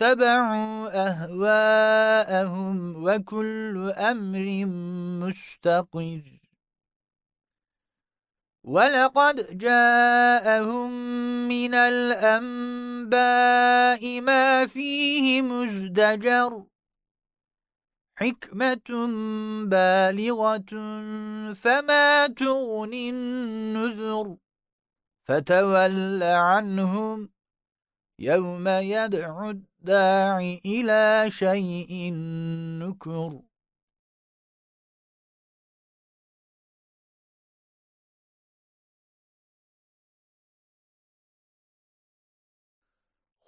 وَاتَّبَعُوا أَهْوَاءَهُمْ وَكُلُّ أَمْرٍ مُسْتَقِرٌّ. وَلَقَدْ جَاءَهُمْ مِنَ الْأَنْبَاءِ مَا فِيهِ مُزْدَجَرٌ. حكمة بالغة فما تغني النذر. فتول عنهم يوم يدعو الداعي إلى شيء نكر.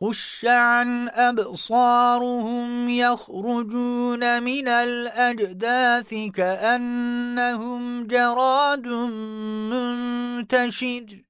خش عن أبصارهم يخرجون من الأجداث كأنهم جراد منتشر.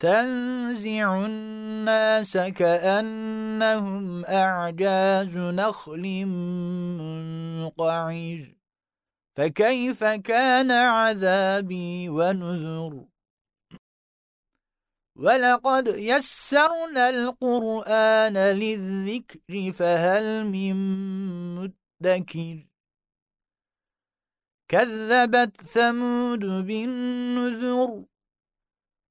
تنزع الناس كأنهم أعجاز نخل منقعر. فكيف كان عذابي ونذر؟ ولقد يسرنا القرآن للذكر فهل من مدكر؟ كذبت ثمود بالنذر.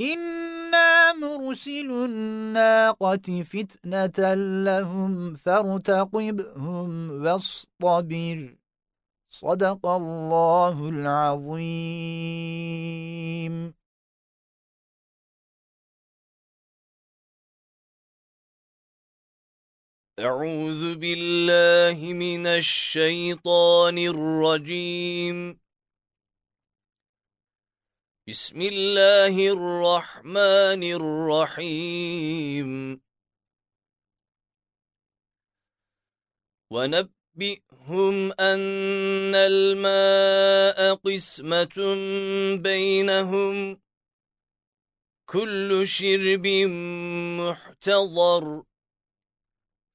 إنا مرسل الناقة فتنة لهم فارتقبهم واصطبر. صدق الله العظيم. أعوذ بالله من الشيطان الرجيم. بسم الله الرحمن الرحيم. ونبئهم نبئهم أن الماء قسمة بينهم. كل شرب محتضر.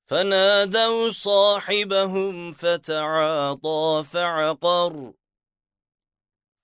فنادوا صاحبهم فتعاطى فعقر.